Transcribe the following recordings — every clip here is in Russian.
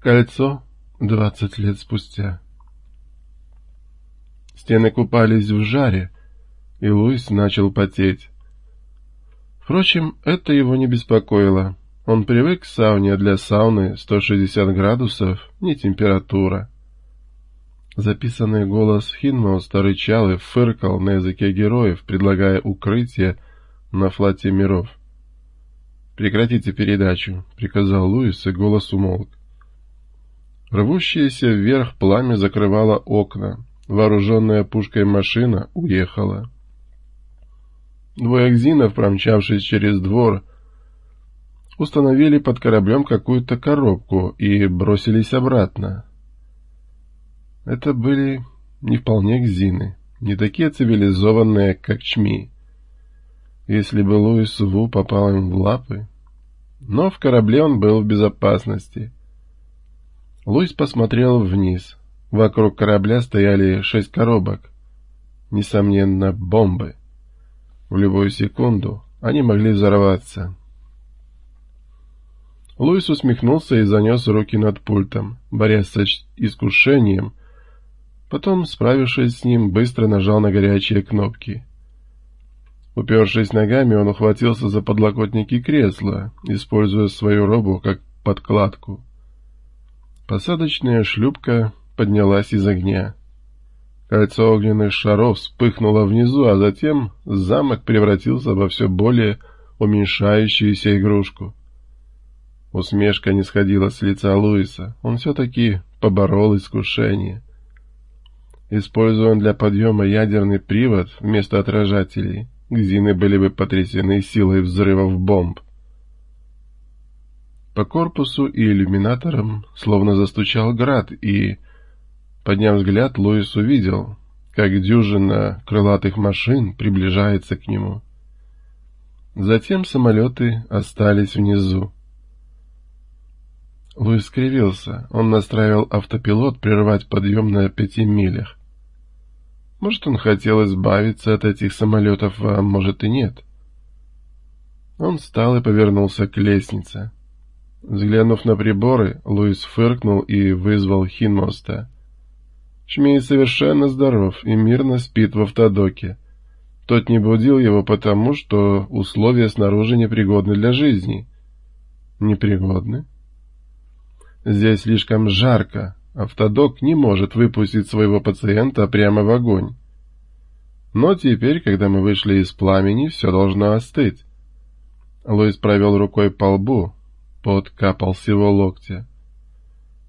Кольцо двадцать лет спустя. Стены купались в жаре, и Луис начал потеть. Впрочем, это его не беспокоило. Он привык к сауне, для сауны 160 градусов — не температура. Записанный голос Хинмоста рычал и фыркал на языке героев, предлагая укрытие на флоте миров. «Прекратите передачу», — приказал Луис, и голос умолк. Рвущееся вверх пламя закрывало окна. Вооруженная пушкой машина уехала. Двое гзинов, промчавшись через двор, установили под кораблем какую-то коробку и бросились обратно. Это были не вполне гзины, не такие цивилизованные, как чми. Если бы Луис Ву попал им в лапы... Но в корабле он был в безопасности — Луис посмотрел вниз. Вокруг корабля стояли шесть коробок. Несомненно, бомбы. В любую секунду они могли взорваться. Луис усмехнулся и занес руки над пультом, борясь с искушением. Потом, справившись с ним, быстро нажал на горячие кнопки. Упершись ногами, он ухватился за подлокотники кресла, используя свою робу как подкладку. Посадочная шлюпка поднялась из огня. Кольцо огненных шаров вспыхнуло внизу, а затем замок превратился во все более уменьшающуюся игрушку. Усмешка не сходила с лица Луиса. Он все-таки поборол искушение. Используя для подъема ядерный привод вместо отражателей, гзины были бы потрясены силой взрывов бомб. По корпусу и иллюминаторам словно застучал град, и, подняв взгляд, Луис увидел, как дюжина крылатых машин приближается к нему. Затем самолеты остались внизу. Луис скривился. Он настраивал автопилот прервать подъем на пяти милях. Может, он хотел избавиться от этих самолетов, а может и нет. Он встал и повернулся к лестнице. Взглянув на приборы, Луис фыркнул и вызвал Хинмоста. Шмей совершенно здоров и мирно спит в автодоке. Тот не будил его потому, что условия снаружи непригодны для жизни. Непригодны? Здесь слишком жарко. Автодок не может выпустить своего пациента прямо в огонь. Но теперь, когда мы вышли из пламени, все должно остыть. Луис провел рукой по лбу, Пот капал с его локтя.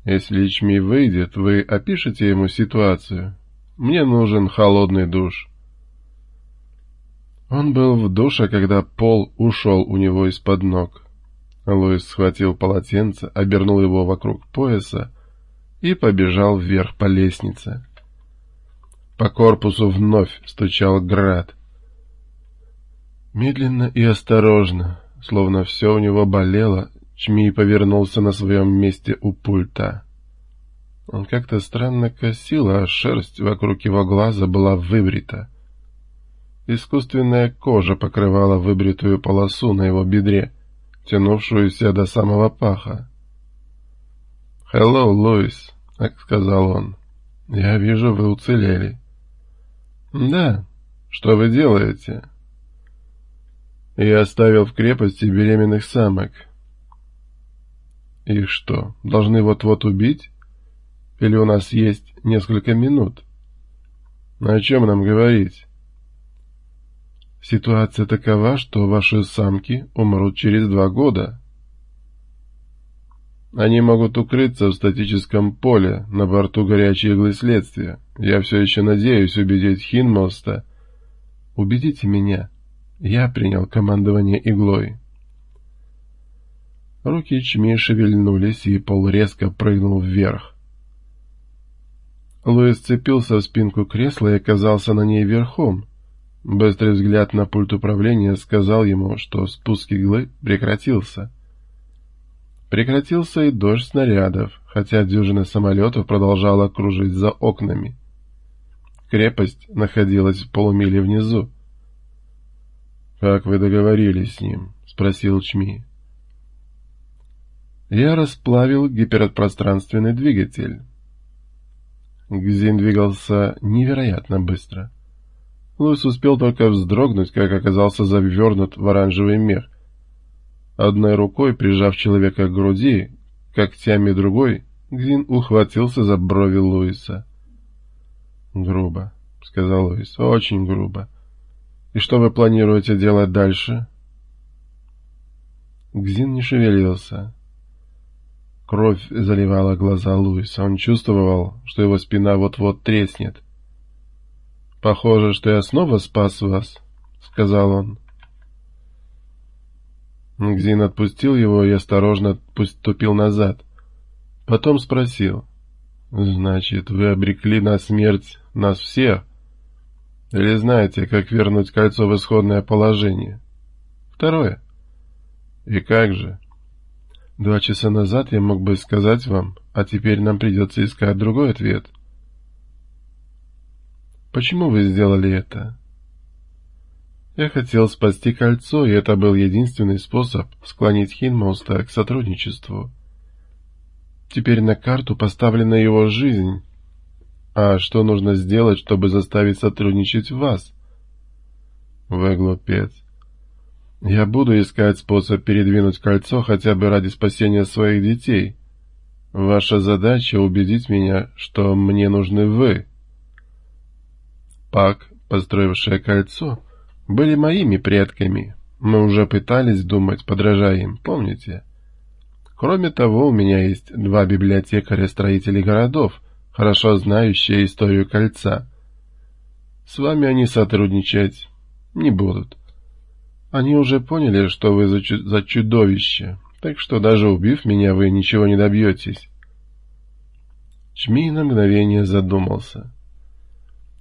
«Если Ичми выйдет, вы опишете ему ситуацию. Мне нужен холодный душ». Он был в душе, когда пол ушел у него из-под ног. Луис схватил полотенце, обернул его вокруг пояса и побежал вверх по лестнице. По корпусу вновь стучал град. Медленно и осторожно, словно все у него болело, Чми повернулся на своем месте у пульта. Он как-то странно косил, а шерсть вокруг его глаза была выбрита. Искусственная кожа покрывала выбритую полосу на его бедре, тянувшуюся до самого паха. «Хеллоу, Луис», — сказал он. «Я вижу, вы уцелели». «Да. Что вы делаете?» «Я оставил в крепости беременных самок». И что, должны вот-вот убить? Или у нас есть несколько минут? О чем нам говорить? Ситуация такова, что ваши самки умрут через два года. Они могут укрыться в статическом поле на борту горячей иглы следствия. Я все еще надеюсь убедить Хинмоста. Убедите меня. Я принял командование иглой. Руки Чми шевельнулись, и пол резко прыгнул вверх. Луис цепился в спинку кресла и оказался на ней верхом. Быстрый взгляд на пульт управления сказал ему, что спуск иглы прекратился. Прекратился и дождь снарядов, хотя дюжина самолетов продолжала кружить за окнами. Крепость находилась в полумиле внизу. «Как вы договорились с ним?» — спросил Чми. Я расплавил гиперпространственный двигатель. Гзин двигался невероятно быстро. Луис успел только вздрогнуть, как оказался завернут в оранжевый мех. Одной рукой, прижав человека к груди, когтями другой, Гзин ухватился за брови Луиса. «Грубо», — сказал Луис, — «очень грубо. И что вы планируете делать дальше?» Гзин не шевелился. Кровь заливала глаза Луиса. Он чувствовал, что его спина вот-вот треснет. «Похоже, что я снова спас вас», — сказал он. Гзин отпустил его и осторожно ступил назад. Потом спросил. «Значит, вы обрекли на смерть нас всех? Или знаете, как вернуть кольцо в исходное положение?» «Второе». «И как же?» Два часа назад я мог бы сказать вам, а теперь нам придется искать другой ответ. Почему вы сделали это? Я хотел спасти кольцо, и это был единственный способ склонить Хинмауста к сотрудничеству. Теперь на карту поставлена его жизнь. А что нужно сделать, чтобы заставить сотрудничать вас? Вы глупец. Я буду искать способ передвинуть кольцо хотя бы ради спасения своих детей. Ваша задача убедить меня, что мне нужны вы. Пак, построившее кольцо, были моими предками. Мы уже пытались думать, подражая им, помните? Кроме того, у меня есть два библиотекаря-строителей городов, хорошо знающие историю кольца. С вами они сотрудничать не будут. Они уже поняли, что вы за, чу за чудовище, так что даже убив меня, вы ничего не добьетесь. Чми на мгновение задумался.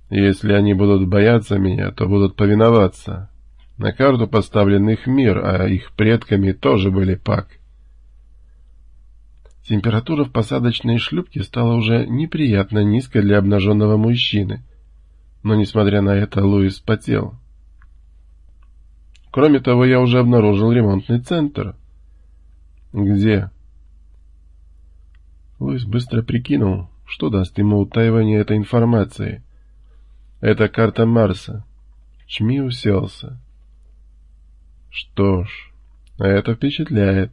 Если они будут бояться меня, то будут повиноваться. На карту поставлен их мир, а их предками тоже были пак. Температура в посадочной шлюпке стала уже неприятно низкой для обнаженного мужчины. Но, несмотря на это, Луис потел. Кроме того, я уже обнаружил ремонтный центр. Где? Луис быстро прикинул, что даст ему утаивание этой информации. Это карта Марса. Чми уселся. Что ж, это впечатляет.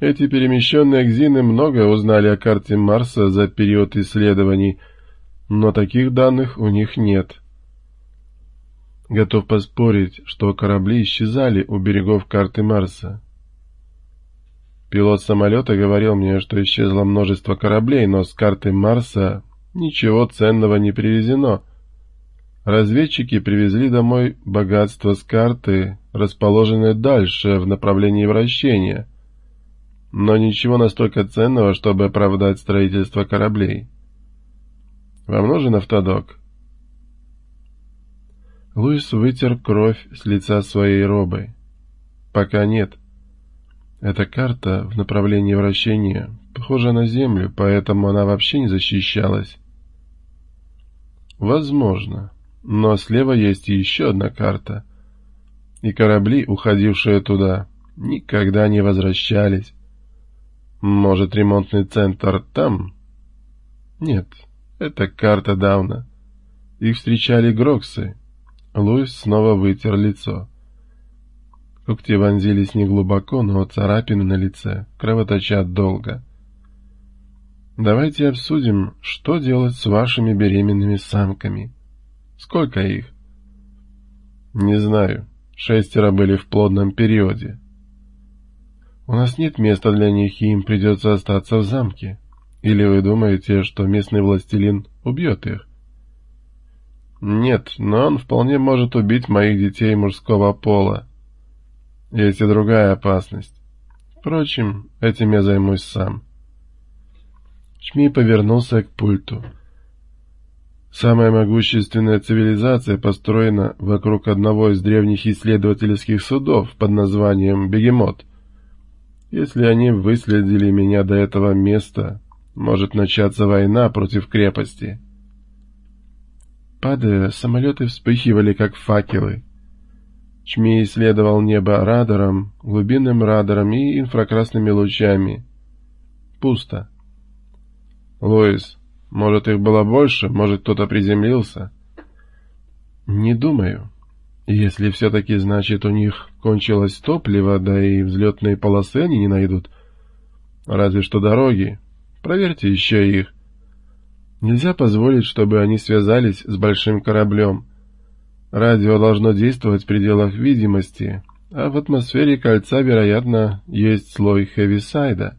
Эти перемещенные экзины многое узнали о карте Марса за период исследований, но таких данных у них нет. Готов поспорить, что корабли исчезали у берегов карты Марса. Пилот самолета говорил мне, что исчезло множество кораблей, но с карты Марса ничего ценного не привезено. Разведчики привезли домой богатство с карты, расположенное дальше, в направлении вращения, но ничего настолько ценного, чтобы оправдать строительство кораблей. Вам нужен автодок? Луис вытер кровь с лица своей робой. «Пока нет. Эта карта в направлении вращения похожа на Землю, поэтому она вообще не защищалась». «Возможно. Но слева есть еще одна карта. И корабли, уходившие туда, никогда не возвращались. Может, ремонтный центр там?» «Нет, это карта Дауна. Их встречали Гроксы». Луис снова вытер лицо. Когти вонзились неглубоко, но царапины на лице кровоточат долго. Давайте обсудим, что делать с вашими беременными самками. Сколько их? Не знаю. Шестеро были в плодном периоде. У нас нет места для них, и им придется остаться в замке. Или вы думаете, что местный властелин убьет их? Нет, но он вполне может убить моих детей мужского пола. Есть и другая опасность. Впрочем, этим я займусь сам. Чми повернулся к пульту. Самая могущественная цивилизация построена вокруг одного из древних исследовательских судов под названием «Бегемот». Если они выследили меня до этого места, может начаться война против крепости. Падая, самолеты вспыхивали, как факелы. Чми исследовал небо радаром, глубинным радаром и инфракрасными лучами. Пусто. Лоис, может их было больше, может кто-то приземлился? Не думаю. Если все-таки, значит, у них кончилось топливо, да и взлетные полосы они не найдут. Разве что дороги. Проверьте еще их. Нельзя позволить, чтобы они связались с большим кораблем. Радио должно действовать в пределах видимости, а в атмосфере кольца, вероятно, есть слой хевисайда.